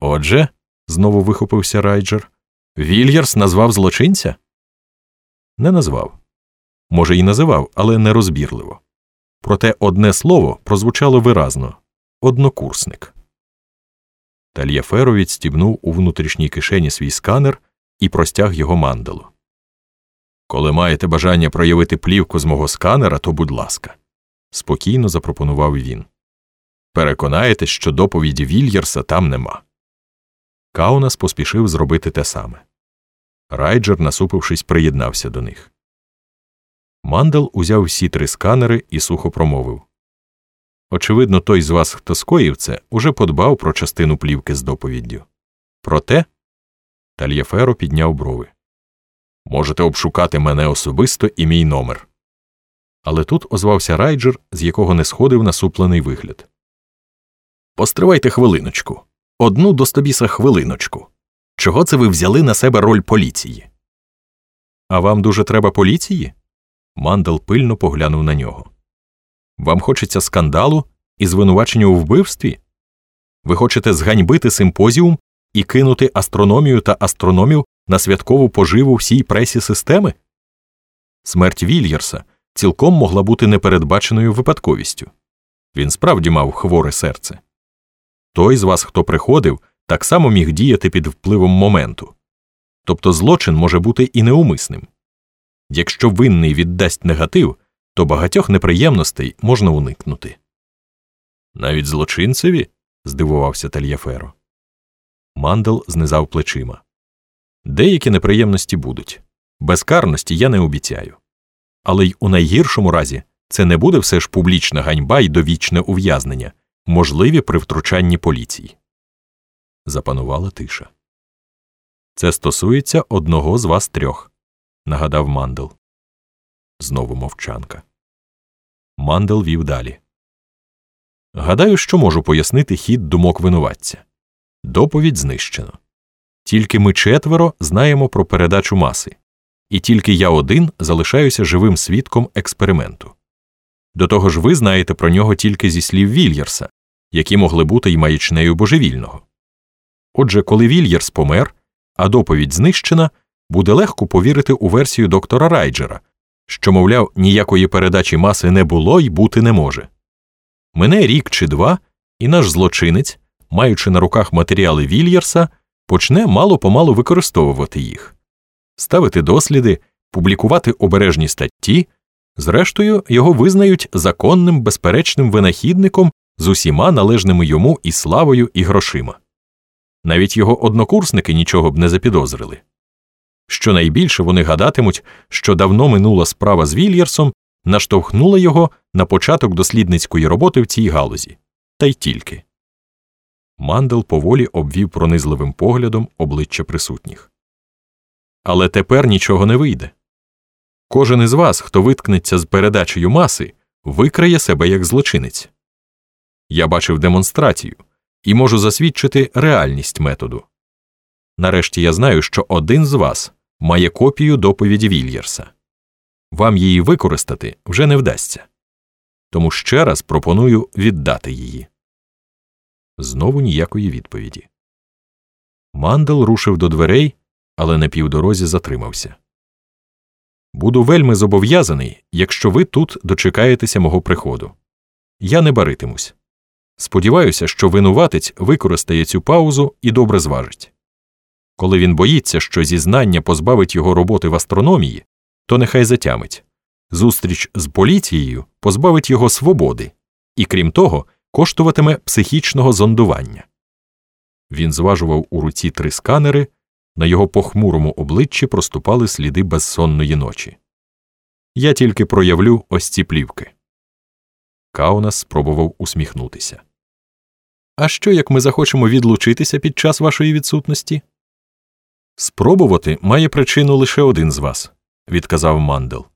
Отже, знову вихопився Райджер, Вільярс назвав злочинця? Не назвав. Може, і називав, але нерозбірливо. Проте одне слово прозвучало виразно однокурсник. Тальяферо відстібнув у внутрішній кишені свій сканер і простяг його мандалу. Коли маєте бажання проявити плівку з мого сканера, то будь ласка, спокійно запропонував він. Переконаєтесь, що доповіді Вільярса там нема. Каунас поспішив зробити те саме. Райджер, насупившись, приєднався до них. Мандел узяв всі три сканери і сухо промовив Очевидно, той з вас, хто скоїв це, уже подбав про частину плівки з доповіддю. Проте. Тальєферо підняв брови. Можете обшукати мене особисто і мій номер. Але тут озвався райджер, з якого не сходив насуплений вигляд. Постривайте хвилиночку. Одну достобіса хвилиночку. Чого це ви взяли на себе роль поліції? А вам дуже треба поліції? Мандел пильно поглянув на нього. Вам хочеться скандалу і звинувачення у вбивстві? Ви хочете зганьбити симпозіум і кинути астрономію та астрономів на святкову поживу всій пресі системи? Смерть Вільярса цілком могла бути непередбаченою випадковістю. Він справді мав хворе серце. Той з вас, хто приходив, так само міг діяти під впливом моменту. Тобто злочин може бути і неумисним. Якщо винний віддасть негатив, то багатьох неприємностей можна уникнути. Навіть злочинцеві? здивувався Тальяферо. Мандел знизав плечима. Деякі неприємності будуть. Безкарності я не обіцяю. Але й у найгіршому разі це не буде все ж публічна ганьба й довічне ув'язнення, можливі при втручанні поліції. Запанувала тиша. Це стосується одного з вас трьох, нагадав Мандел. Знову мовчанка. Мандел вів далі. Гадаю, що можу пояснити хід думок винуватця. Доповідь знищено. Тільки ми четверо знаємо про передачу маси, і тільки я один залишаюся живим свідком експерименту. До того ж, ви знаєте про нього тільки зі слів Вільярса, які могли бути й маячнею божевільного. Отже, коли Вільярс помер, а доповідь знищена, буде легко повірити у версію доктора Райджера, що, мовляв, ніякої передачі маси не було й бути не може. Мине рік чи два, і наш злочинець, маючи на руках матеріали Вільярса, почне мало помалу використовувати їх, ставити досліди, публікувати обережні статті, зрештою, його визнають законним, безперечним винахідником з усіма належними йому і славою, і грошима. Навіть його однокурсники нічого б не запідозрили. Щонайбільше вони гадатимуть, що давно минула справа з Вільярсом наштовхнула його на початок дослідницької роботи в цій галузі, та й тільки. Мандел поволі обвів пронизливим поглядом обличчя присутніх. Але тепер нічого не вийде. Кожен із вас, хто виткнеться з передачею маси, викриє себе як злочинець. Я бачив демонстрацію і можу засвідчити реальність методу. Нарешті я знаю, що один з вас має копію доповіді Вільярса. Вам її використати вже не вдасться. Тому ще раз пропоную віддати її. Знову ніякої відповіді. Мандел рушив до дверей, але на півдорозі затримався. Буду вельми зобов'язаний, якщо ви тут дочекаєтеся мого приходу. Я не баритимусь. Сподіваюся, що винуватець використає цю паузу і добре зважить. Коли він боїться, що зізнання позбавить його роботи в астрономії, то нехай затямить. Зустріч з поліцією позбавить його свободи і, крім того, коштуватиме психічного зондування. Він зважував у руці три сканери, на його похмурому обличчі проступали сліди безсонної ночі. Я тільки проявлю ось ці плівки. Каунас спробував усміхнутися. А що як ми захочемо відлучитися під час вашої відсутності? Спробувати має причину лише один з вас, відказав Мандел.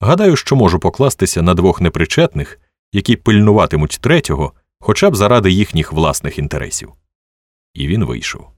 Гадаю, що можу покластися на двох непричетних, які пильнуватимуть третього, хоча б заради їхніх власних інтересів. І він вийшов.